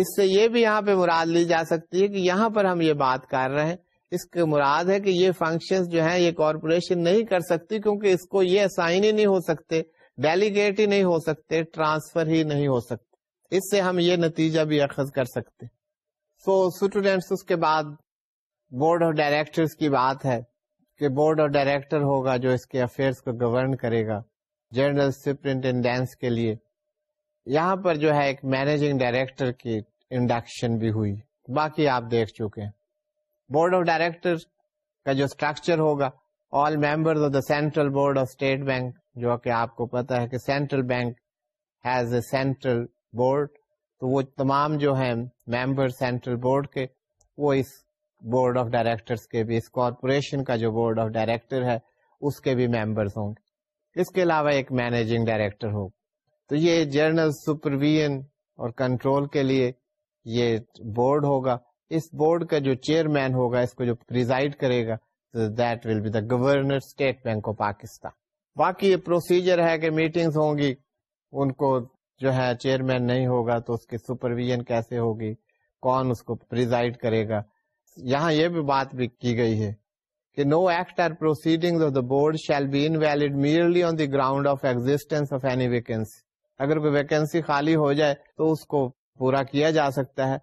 اس سے یہ بھی یہاں پہ مراد لی جا سکتی ہے کہ یہاں پر ہم یہ بات کر رہے ہیں اس کی مراد ہے کہ یہ فنکشن جو ہیں یہ کارپوریشن نہیں کر سکتی کیونکہ اس کو یہ سائن ہی نہیں ہو سکتے ڈیلیگیٹ ہی نہیں ہو سکتے ٹرانسفر ہی نہیں ہو سکتے اس سے ہم یہ نتیجہ بھی اخذ کر سکتے سو so, اسٹوڈینٹس اس کے بعد بورڈ آف ڈائریکٹر کی بات ہے کہ بورڈ آف ڈائریکٹر ہوگا جو اس کے افیئرس کو گورن کرے گا جنرل سپرنٹینڈینس کے لیے یہاں پر جو ہے ایک مینیجنگ ڈائریکٹر کی انڈکشن بھی ہوئی باقی آپ دیکھ چکے بورڈ آف ڈائریکٹر کا جو اسٹرکچر ہوگا all member of the central board of State Bank جو کہ آپ کو پتا ہے کہ central bank has a central board تو وہ تمام جو ہیں ممبر سینٹرل بورڈ کے وہ اس بورڈ آف ڈائریکٹر کے بھی اس کارپوریشن کا جو بورڈ آف ڈائریکٹر ہے اس کے بھی ممبرس ہوں گے اس کے علاوہ ایک مینیجنگ ڈائریکٹر ہوگا تو یہ جرنل سپرویژن اور کنٹرول کے لیے یہ بورڈ ہوگا اس بورڈ کا جو چیئرمین ہوگا اس کو جو کرے گا that will be the governor State Bank of Pakistan باقی یہ پروسیجر ہے کہ میٹنگ ہوں گی ان کو جو ہے چیئرمین نہیں ہوگا تو اس کی سپرویژن کیسے ہوگی کون اس کو کرے گا یہاں یہ بھی بات بھی کی گئی ہے کہ no act or proceeding of the board shall be invalid merely on the ground of existence of any vacancy اگر کوئی ویکینسی خالی ہو جائے تو اس کو پورا کیا جا سکتا ہے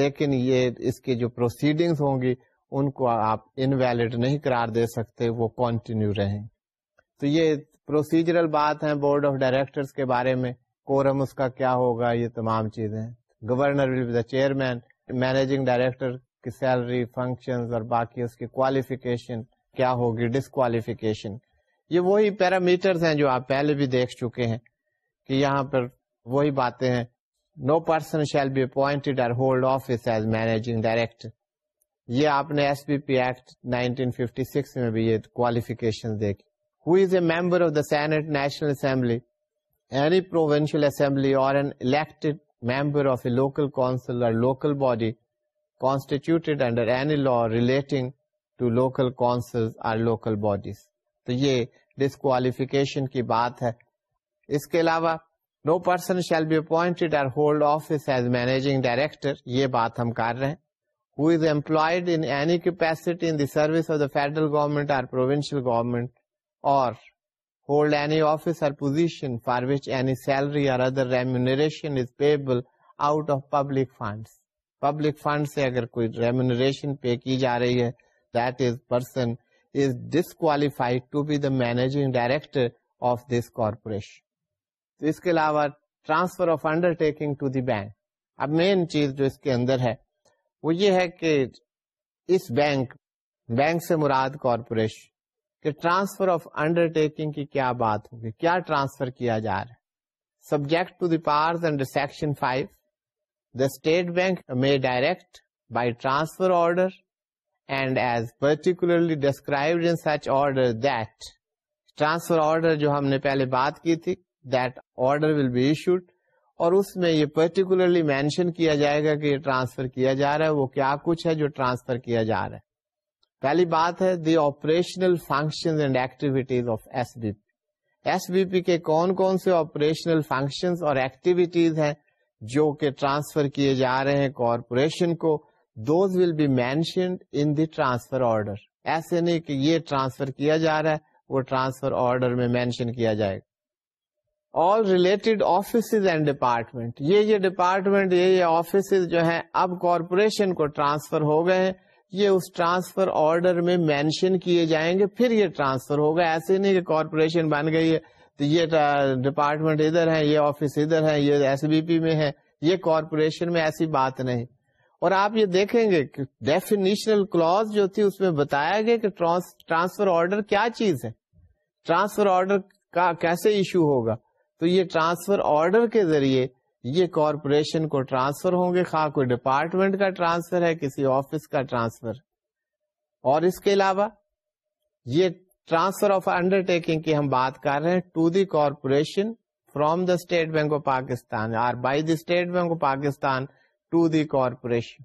لیکن یہ اس کی جو پروسیڈنگ ہوں گی ان کو آپ انویلڈ نہیں قرار دے سکتے وہ کنٹینیو رہیں تو یہ پروسیجرل بات ہے بورڈ آف ڈائریکٹرز کے بارے میں کورم اس کا کیا ہوگا یہ تمام چیزیں governor will the chairman managing director کی سیلری فنکشن اور باقی اس کی کوالیفکیشن کیا ہوگی ڈسکوالیفیکیشن یہ وہی پیرامیٹرز ہیں جو آپ پہلے بھی دیکھ چکے ہیں کہ یہاں پر وہی باتیں ہیں no person shall be appointed or hold office as managing director یہ آپ نے S B P act 1956 six میں بھی یہ کوالیفکیشن دیکھی ہو is a member of the senate national assembly any provincial assembly or an elected member of a local or local body constituted under any law relating to local or local bodies تو یہ disqualification کی بات ہے اس کے علاوہ no person shall be appoint or hold office as managing director یہ بات ہم کر رہے ہیں who is employed any capacity in the service of the federal government or government or hold any office or position for which any salary or other remuneration is payable out of public funds public fund سے اگر کوئی remuneration pay کی جا رہی ہے that is person is disqualified to be the managing director of this corporation تو اس کے علاوہ transfer of undertaking to the bank اب مین چیز جو اس کے اندر ہے وہ یہ ہے کہ اس بینک بینک سے مراد کارپوریشن کہ ٹرانسفر آف انڈر ٹیکنگ کی کیا کیا کیا بات ہوگی ٹرانسفر جا رہا ہے subject to the powers under section five the State Bank may direct by transfer order and as particularly describe such order that transfer order جو ہم نے پہلے بات کی تھی ول بی ایشوڈ اور اس میں یہ پرٹیکولرلی مینشن کیا جائے گا کہ یہ ٹرانسفر کیا جا رہا ہے وہ کیا کچھ ہے جو ٹرانسفر کیا جا رہا ہے پہلی بات ہے the operational function and activities of S B P S B P کے کون کون سے آپریشنل فنکشن اور ایکٹیویٹیز ہیں جو کہ ٹرانسفر کیے جا رہے ہیں کارپوریشن کو those will be mentioned in the transfer order ایسے نہیں کہ یہ ٹرانسفر کیا جا رہا ہے وہ ٹرانسفر آرڈر میں مینشن کیا جائے گا all related offices and department یہ یہ ڈپارٹمنٹ یہ یہ آفیسز جو ہیں اب کارپوریشن کو ٹرانسفر ہو گئے ہیں یہ اس ٹرانسفر آرڈر میں مینشن کیے جائیں گے پھر یہ ٹرانسفر ہوگا ایسے نہیں کہ کارپوریشن بن گئی ہے تو یہ ڈپارٹمنٹ ادھر ہے یہ آفس ادھر ہے یہ ایس بی پی میں ہے یہ کارپوریشن میں ایسی بات نہیں اور آپ یہ دیکھیں گے کہ ڈیفینیشنل کلوز جو تھی اس میں بتایا گیا کہ ٹرانسفر آرڈر کیا چیز ہے ٹرانسفر آرڈر کا کیسے ایشو ہوگا تو یہ ٹرانسفر آرڈر کے ذریعے یہ کارپوریشن کو ٹرانسفر ہوں گے خواہ کوئی ڈپارٹمنٹ کا ٹرانسفر ہے کسی آفس کا ٹرانسفر اور اس کے علاوہ یہ ٹرانسفر آف انڈر ٹیکنگ کی ہم بات کر رہے ہیں to the corporation from the State Bank of Pakistan or by the State Bank of Pakistan to the corporation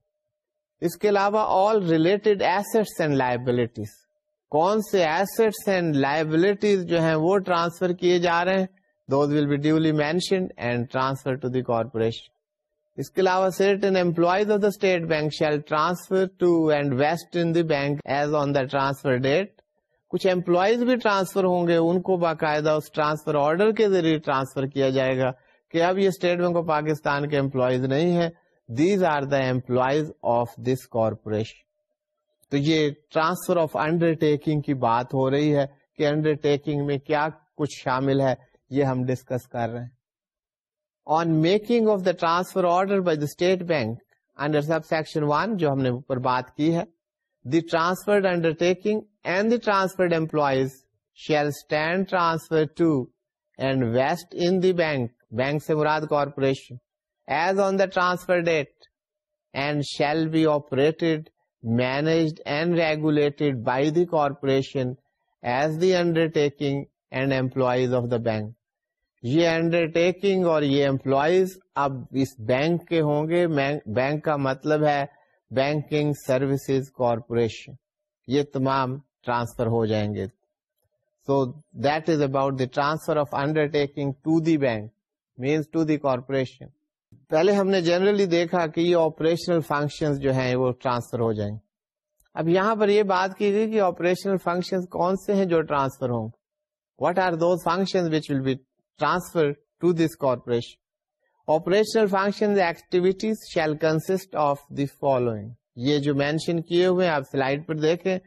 اس کے علاوہ all related assets and liabilities کون سے ایسٹس اینڈ لائبلٹیز جو ہیں وہ ٹرانسفر کیے جا رہے ہیں those will be duly mentioned and transferred to the corporation. اس کے علاوہ certain employees of the State Bank shall transfer to and vest in the bank as on the transfer date کچھ امپلائیز بھی transfer ہوں گے ان کو باقاعدہ اس ٹرانسفر آرڈر کے ذریعے ٹرانسفر کیا جائے گا کہ اب یہ اسٹیٹ بینک آف پاکستان کے امپلائیز نہیں ہے these are the employees of this corporation تو یہ ٹرانسفر آف انڈر ٹیکنگ کی بات ہو رہی ہے کہ انڈر ٹیکنگ میں کیا کچھ شامل ہے یہ ہم ڈسکس کر رہے ہیں on making of the transfer order by the State Bank under sub section one جو ہم نے اوپر بات کی ہے the transferred undertaking and the transferred employees shall stand transfer to and vest in the bank bank سے مراد corporation as on the transfer date and shall be operated managed and regulated by the corporation as the undertaking and employees of the bank یہ undertaking اور یہ employees اب اس bank کے ہوں گے bank کا مطلب ہے بینکنگ سروسز کارپوریشن یہ تمام ٹرانسفر ہو جائیں گے so that is about the transfer of undertaking to the bank means to the corporation پہلے ہم نے جنرلی دیکھا کہ یہ آپریشنل فنکشن جو ہیں وہ ٹرانسفر ہو جائیں گے اب یہاں پر یہ بات کی گئی کہ آپریشنل فنکشن کون سے ہیں جو ٹرانسفر ہوں گے what are those function which will be transfer to this corporation operational function activities shall consist of this following یہ جو مینشن کیے ہوئے سلائیڈ پر دیکھیں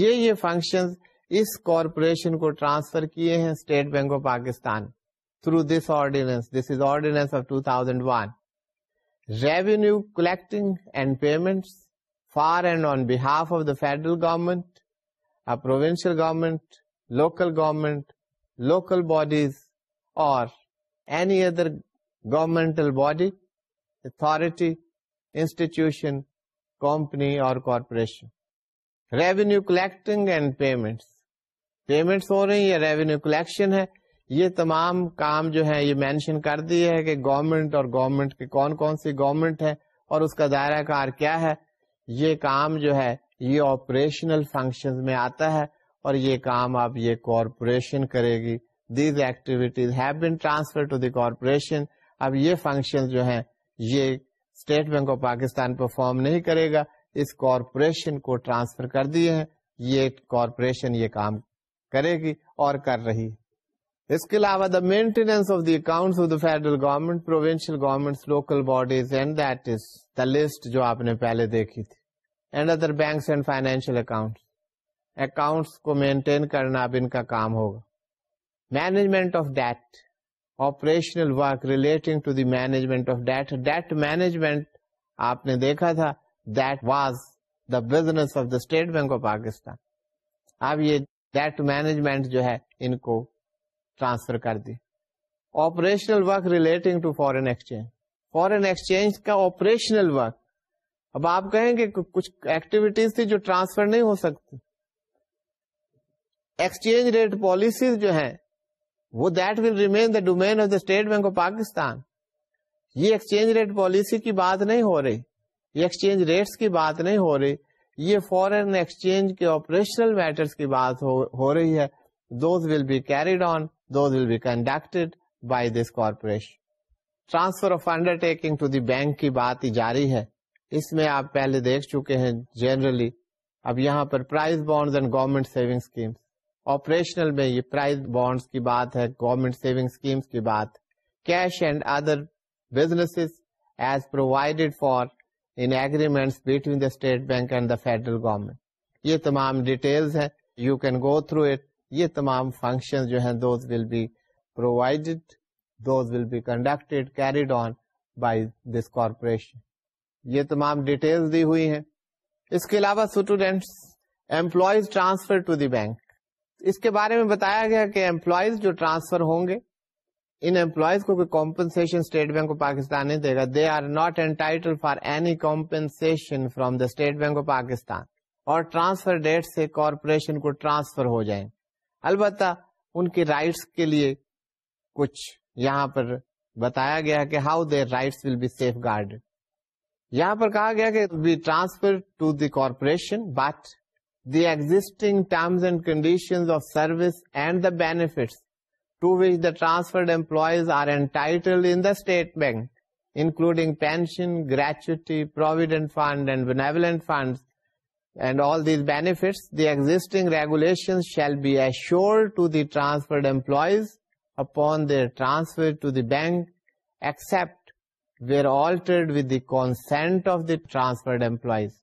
یہ یہ فنکشن اس کارپوریشن کو ٹرانسفر کیے ہیں State Bank of Pakistan through this ordinance this is ordinance of two thousand one revenue collecting and payment for and on behalf of the federal government provincial government local government local bodies any other governmental body authority, institution company or corporation Revenue collecting and payments payments ہو رہی یا revenue collection ہے یہ تمام کام جو ہے یہ mention کر دیے کہ گورنمنٹ اور گورنمنٹ کی کون کون سی گورنمنٹ ہے اور اس کا دائرہ کار کیا ہے یہ کام جو ہے یہ آپریشنل فنکشن میں آتا ہے اور یہ کام اب یہ کارپوریشن کرے گی these activities have been transfer to the corporation اب یہ فنکشن جو ہے یہ State Bank of Pakistan perform نہیں کرے گا اس کارپوریشن کو ٹرانسفر کر دیے ہیں یہ کارپوریشن یہ کام کرے گی اور کر رہی اس کے علاوہ the maintenance government provincial government local bodies and that is the list جو آپ نے پہلے دیکھی تھی and other banks and financial account accounts کو مینٹین کرنا اب ان کا کام ہوگا management of debt operational work relating to the management of debt debt management آپ نے دیکھا تھا that was the business of the State Bank of Pakistan اب یہ ڈیٹ مینجمنٹ جو ہے ان کو ٹرانسفر کر دی operational work relating to foreign exchange foreign exchange کا آپریشنل ورک اب آپ کہیں گے کچھ ایکٹیویٹیز تھی جو ٹرانسفر نہیں ہو سکتی ایکسچینج ریٹ پالیسیز جو ہیں وہ that will remain the domain of the State Bank of Pakistan یہ ایکسچینج ریٹ پالیسی کی بات نہیں ہو رہی یہ ایکسچینج ریٹس کی بات نہیں ہو رہی یہ فورن ایکسچینج کے آپریشنل میٹر کی بات ہو رہی ہے those will be carried on those will be conduct by this corporation transfer of undertaking to the bank کی بات جاری ہے اس میں آپ پہلے دیکھ چکے ہیں جنرلی اب یہاں پر prize bond and government saving operational میں یہ پرائز بانڈس کی بات ہے گورمنٹ سیونگ اسکیمس کی بات cash and other business as provided for in agreement between the State Bank and the federal government یہ تمام ڈیٹیلز ہیں you can go through it یہ تمام فنکشن جو ہیں those will be provided those will be conducted carried on by this corporation یہ تمام details دی ہوئی ہیں اس کے علاوہ students employees transfer to the bank اس کے بارے میں بتایا گیا کہ امپلائیز جو ٹرانسفر ہوں گے ان امپلائیز کو کوئی اسٹیٹ بینک پاکستان نہیں دے گا they are not entitle for any compensation from the State Bank of Pakistan اور ٹرانسفر ڈیٹ سے کارپوریشن کو ٹرانسفر ہو جائیں البتہ ان کی رائٹس کے لیے کچھ یہاں پر بتایا گیا کہ how their rights will be safeguard یہاں پر کہا گیا کہ transfer to the corporation but the existing terms and conditions of service and the benefits to which the transferred employees are entitled in the state bank, including pension, gratuity, provident fund, and benevolent funds, and all these benefits, the existing regulations shall be assured to the transferred employees upon their transfer to the bank, except where altered with the consent of the transferred employees.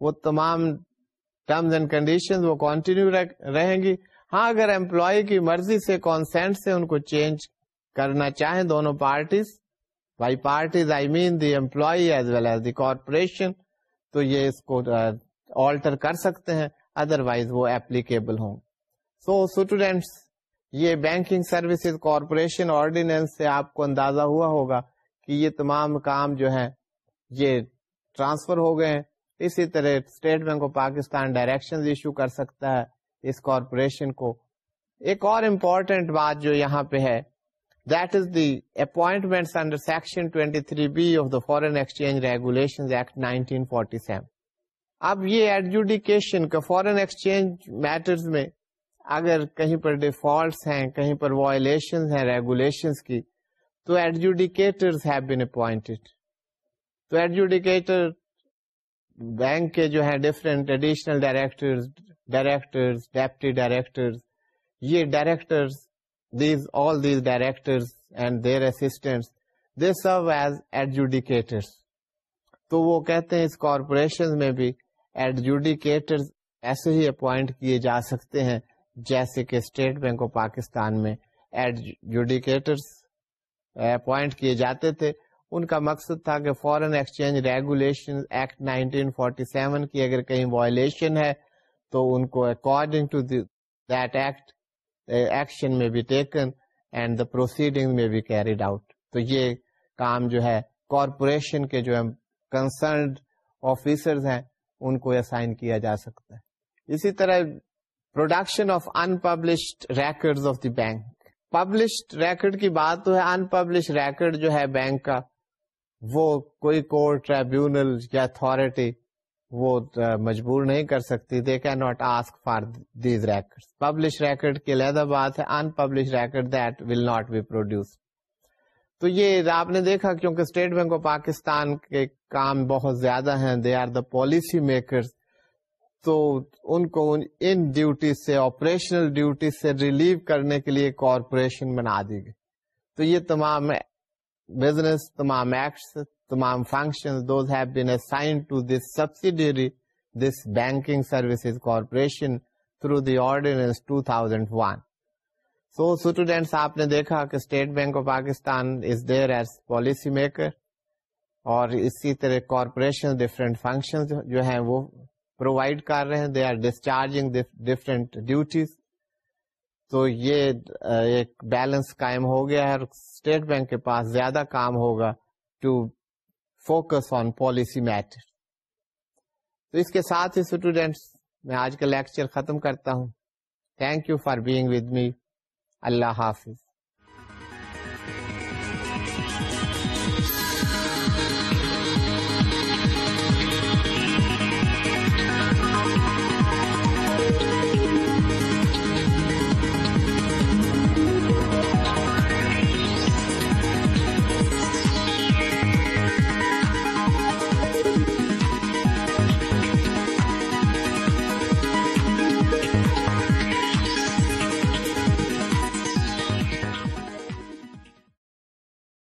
وہ تمام terms and condition وہ continue رہیں گی ہاں اگر employee کی مرضی سے کانسینٹ سے ان کو چینج کرنا چاہیں دونوں parties by parties I mean the employee as well as the corporation تو یہ اس کو آلٹر کر سکتے ہیں ادر وائز وہ اپلیکیبل ہوں سو اسٹوڈینٹس یہ بینکنگ سروسز کارپوریشن آرڈینس سے آپ کو اندازہ ہوا ہوگا کہ یہ تمام کام جو ہے یہ ٹرانسفر ہو گئے ہیں اسی طرح State Bank of Pakistan direction issue کر سکتا ہے اس کارپوریشن کو ایک اور امپورٹینٹ بات جو یہاں پہ ہے that is the appointment under section 23 B of the foreign exchange regulation act 1947 اب یہ ایڈجوڈیکیشن کا فورن ایکسچینج میٹرز میں اگر کہیں پر ڈیفالٹس ہیں کہیں پر وایولیشن ہیں ریگولیشنز کی تو ایڈجوڈیکیٹرز ہیو بین اپوائنٹڈ تو ایڈجوڈیکیٹر بینک کے جو ہیں different additional director director deputy director یہ ڈائریکٹر ایڈجوڈیکیٹرس تو وہ کہتے ہیں اس کارپوریشن میں بھی ایڈجوڈیکیٹرز ایسے ہی اپوائنٹ کیے جا سکتے ہیں جیسے کہ اسٹیٹ بینک آف پاکستان میں ایڈ اپوائنٹ کیے جاتے تھے ان کا مقصد تھا کہ فورن ایکسچینج ریگولیشن ایکٹ 1947 کی اگر کہیں وائلشن ہے تو ان کو according to that act action میں بھی ٹیکن اینڈ دا پروسیڈنگ میں کیریڈ آؤٹ تو یہ کام جو ہے کارپوریشن کے جو کنسرنڈ آفیسر ان کو اسائن کیا جا سکتا ہے اسی طرح production of unpublish record of the bank published record کی بات تو ان پبلش ریکڈ جو ہے بینک کا وہ کوئی کورٹ ٹریبیونل یا اتارٹی وہ مجبور نہیں کر سکتی they can not ask for these record record publish بات ہے unpublish record that will not be produce تو یہ آپ نے دیکھا کیونکہ اسٹیٹ بینک آف پاکستان کے کام بہت زیادہ ہیں they are the policy makers تو ان کو ان ڈیوٹی سے آپریشنل ڈیوٹی سے ریلیو کرنے کے لیے کارپوریشن بنا دی گئی تو یہ تمام بزنس تمام ایکٹس تمام function this banking services corporation through the ordinance two thousand one so students آپ نے دیکھا کہ State Bank of Pakistan is there as policy maker اور اسی طرح کارپوریشن ڈفرینٹ فنکشن جو ہیں وہ پرووائڈ کر رہے ہیں they are discharging different duties تو یہ ایک بیلنس قائم ہو گیا ہے اسٹیٹ بینک کے پاس زیادہ کام ہوگا to focus on policy matter تو اس کے ساتھ اسٹوڈینٹس میں آج کا لیکچر ختم کرتا ہوں thank you for being with me اللہ حافظ